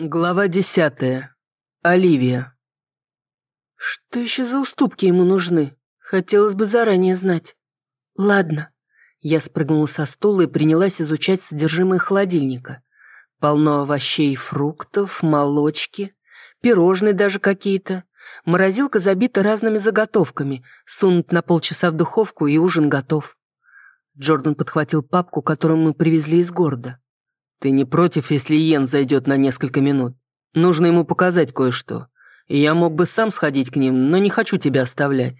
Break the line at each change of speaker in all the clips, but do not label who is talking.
Глава десятая. Оливия. Что еще за уступки ему нужны? Хотелось бы заранее знать. Ладно. Я спрыгнула со стула и принялась изучать содержимое холодильника. Полно овощей и фруктов, молочки, пирожные даже какие-то. Морозилка забита разными заготовками. Сунуть на полчаса в духовку, и ужин готов. Джордан подхватил папку, которую мы привезли из города. «Ты не против, если Йен зайдет на несколько минут? Нужно ему показать кое-что. Я мог бы сам сходить к ним, но не хочу тебя оставлять».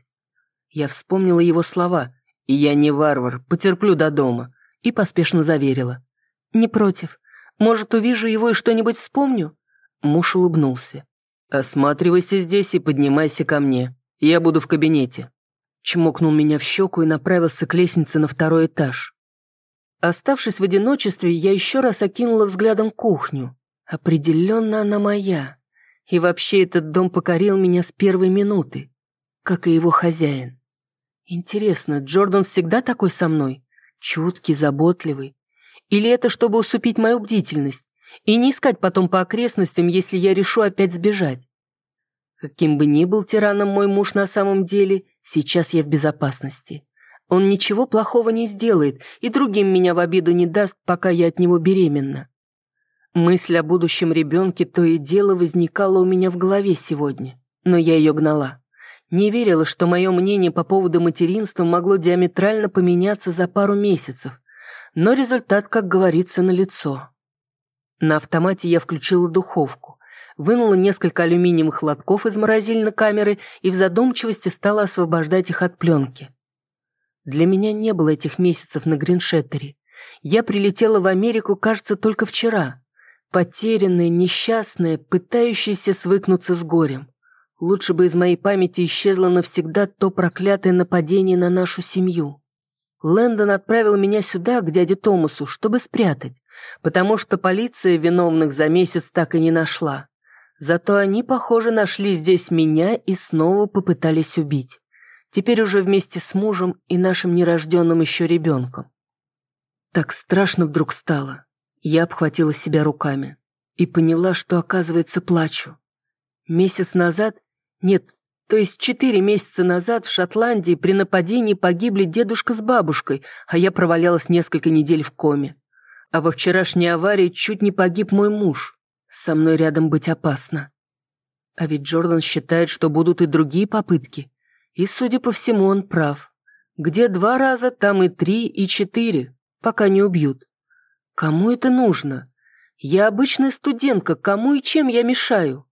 Я вспомнила его слова, и я не варвар, потерплю до дома, и поспешно заверила. «Не против. Может, увижу его и что-нибудь вспомню?» Муж улыбнулся. «Осматривайся здесь и поднимайся ко мне. Я буду в кабинете». Чмокнул меня в щеку и направился к лестнице на второй этаж. Оставшись в одиночестве, я еще раз окинула взглядом кухню. Определенно она моя. И вообще этот дом покорил меня с первой минуты, как и его хозяин. Интересно, Джордан всегда такой со мной? Чуткий, заботливый? Или это чтобы усупить мою бдительность и не искать потом по окрестностям, если я решу опять сбежать? Каким бы ни был тираном мой муж на самом деле, сейчас я в безопасности. Он ничего плохого не сделает и другим меня в обиду не даст, пока я от него беременна. Мысль о будущем ребенке то и дело возникала у меня в голове сегодня, но я ее гнала. Не верила, что мое мнение по поводу материнства могло диаметрально поменяться за пару месяцев, но результат, как говорится, налицо. На автомате я включила духовку, вынула несколько алюминиевых лотков из морозильной камеры и в задумчивости стала освобождать их от пленки. Для меня не было этих месяцев на Гриншеттере. Я прилетела в Америку, кажется, только вчера. Потерянная, несчастная, пытающаяся свыкнуться с горем. Лучше бы из моей памяти исчезло навсегда то проклятое нападение на нашу семью. Лэндон отправил меня сюда, к дяде Томасу, чтобы спрятать, потому что полиция виновных за месяц так и не нашла. Зато они, похоже, нашли здесь меня и снова попытались убить теперь уже вместе с мужем и нашим нерожденным еще ребенком. Так страшно вдруг стало. Я обхватила себя руками и поняла, что, оказывается, плачу. Месяц назад, нет, то есть четыре месяца назад в Шотландии при нападении погибли дедушка с бабушкой, а я провалялась несколько недель в коме. А во вчерашней аварии чуть не погиб мой муж. Со мной рядом быть опасно. А ведь Джордан считает, что будут и другие попытки. И, судя по всему, он прав. Где два раза, там и три, и четыре, пока не убьют. Кому это нужно? Я обычная студентка, кому и чем я мешаю?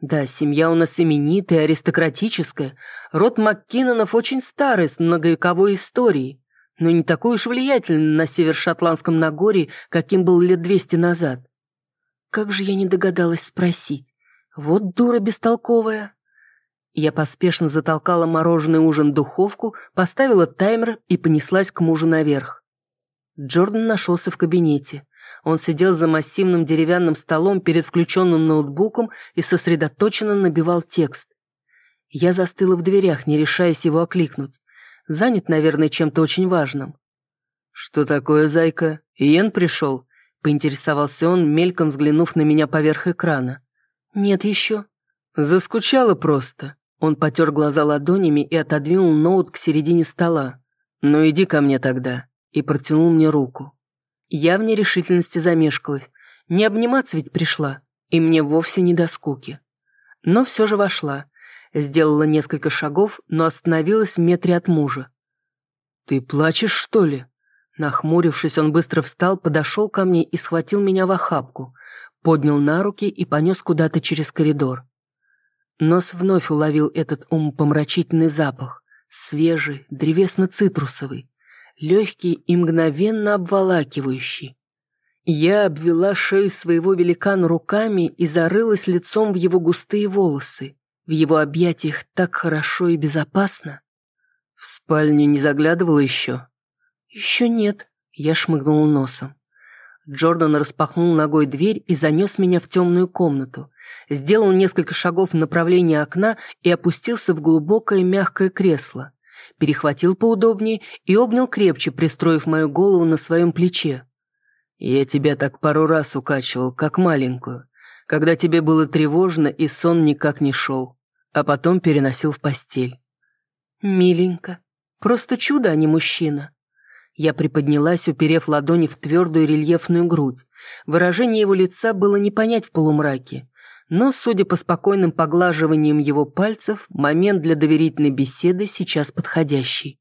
Да, семья у нас именитая, аристократическая. Род Маккинонов очень старый, с многовековой историей, но не такой уж влиятельный на северо-шотландском Нагорье, каким был лет двести назад. Как же я не догадалась спросить? Вот дура бестолковая. Я поспешно затолкала мороженый ужин в духовку, поставила таймер и понеслась к мужу наверх. Джордан нашелся в кабинете. Он сидел за массивным деревянным столом перед включенным ноутбуком и сосредоточенно набивал текст. Я застыла в дверях, не решаясь его окликнуть. Занят, наверное, чем-то очень важным. «Что такое, зайка? Иен пришел?» — поинтересовался он, мельком взглянув на меня поверх экрана. «Нет еще». «Заскучала просто. Он потер глаза ладонями и отодвинул ноут к середине стола. «Ну иди ко мне тогда», и протянул мне руку. Я в нерешительности замешкалась. Не обниматься ведь пришла, и мне вовсе не до скуки. Но все же вошла. Сделала несколько шагов, но остановилась в метре от мужа. «Ты плачешь, что ли?» Нахмурившись, он быстро встал, подошел ко мне и схватил меня в охапку, поднял на руки и понес куда-то через коридор. Нос вновь уловил этот умопомрачительный запах, свежий, древесно-цитрусовый, легкий и мгновенно обволакивающий. Я обвела шею своего великана руками и зарылась лицом в его густые волосы. В его объятиях так хорошо и безопасно. В спальню не заглядывала еще? Еще нет, я шмыгнул носом. Джордан распахнул ногой дверь и занес меня в темную комнату сделал несколько шагов в направлении окна и опустился в глубокое мягкое кресло. Перехватил поудобнее и обнял крепче, пристроив мою голову на своем плече. «Я тебя так пару раз укачивал, как маленькую. Когда тебе было тревожно и сон никак не шел, а потом переносил в постель. Миленько. Просто чудо, а не мужчина. Я приподнялась, уперев ладони в твердую рельефную грудь. Выражение его лица было не понять в полумраке. Но, судя по спокойным поглаживаниям его пальцев, момент для доверительной беседы сейчас подходящий.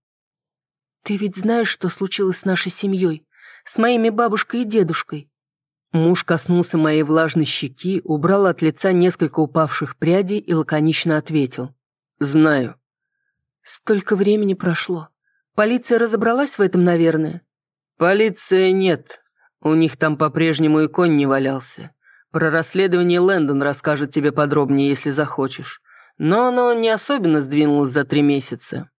«Ты ведь знаешь, что случилось с нашей семьей? С моими бабушкой и дедушкой?» Муж коснулся моей влажной щеки, убрал от лица несколько упавших прядей и лаконично ответил. «Знаю». «Столько времени прошло. Полиция разобралась в этом, наверное?» «Полиция нет. У них там по-прежнему и конь не валялся. Про расследование Лэндон расскажет тебе подробнее, если захочешь. Но оно не особенно сдвинулось за три месяца».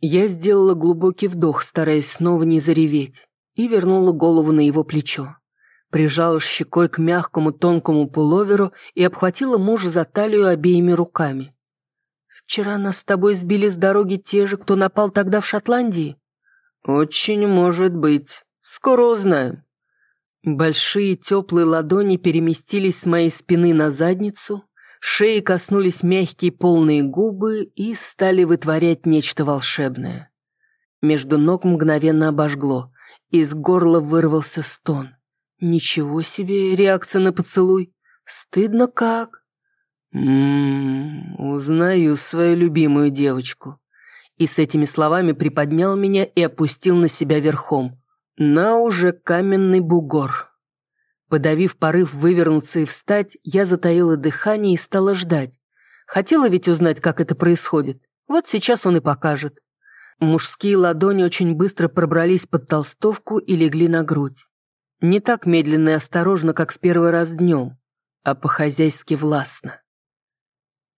Я сделала глубокий вдох, стараясь снова не зареветь, и вернула голову на его плечо. Прижала щекой к мягкому тонкому пуловеру и обхватила мужа за талию обеими руками. Вчера нас с тобой сбили с дороги те же, кто напал тогда в Шотландии?» «Очень может быть. Скоро узнаем». Большие теплые ладони переместились с моей спины на задницу, шеи коснулись мягкие полные губы и стали вытворять нечто волшебное. Между ног мгновенно обожгло, из горла вырвался стон. Ничего себе реакция на поцелуй. Стыдно как. «Ммм, узнаю свою любимую девочку». И с этими словами приподнял меня и опустил на себя верхом. На уже каменный бугор. Подавив порыв вывернуться и встать, я затаила дыхание и стала ждать. Хотела ведь узнать, как это происходит. Вот сейчас он и покажет. Мужские ладони очень быстро пробрались под толстовку и легли на грудь. Не так медленно и осторожно, как в первый раз днем, а по-хозяйски властно.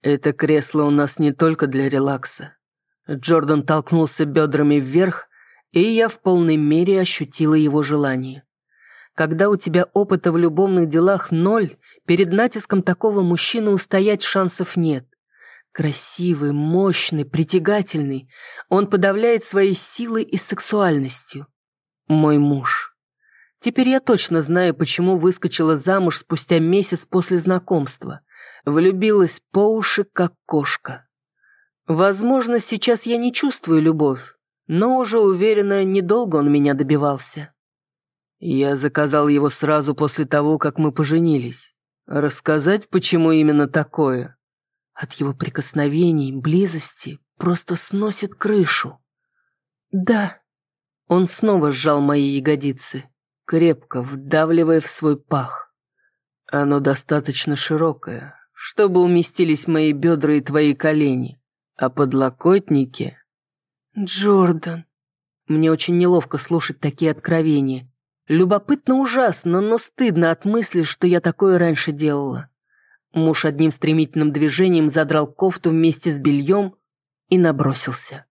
«Это кресло у нас не только для релакса». Джордан толкнулся бедрами вверх, и я в полной мере ощутила его желание. Когда у тебя опыта в любовных делах ноль, перед натиском такого мужчины устоять шансов нет. Красивый, мощный, притягательный, он подавляет своей силой и сексуальностью. Мой муж. Теперь я точно знаю, почему выскочила замуж спустя месяц после знакомства – влюбилась по уши, как кошка. Возможно, сейчас я не чувствую любовь, но уже уверена, недолго он меня добивался. Я заказал его сразу после того, как мы поженились. Рассказать, почему именно такое? От его прикосновений, близости просто сносит крышу. Да. Он снова сжал мои ягодицы, крепко вдавливая в свой пах. Оно достаточно широкое, чтобы уместились мои бедра и твои колени. А подлокотники... Джордан. Мне очень неловко слушать такие откровения. Любопытно ужасно, но стыдно от мысли, что я такое раньше делала. Муж одним стремительным движением задрал кофту вместе с бельем и набросился.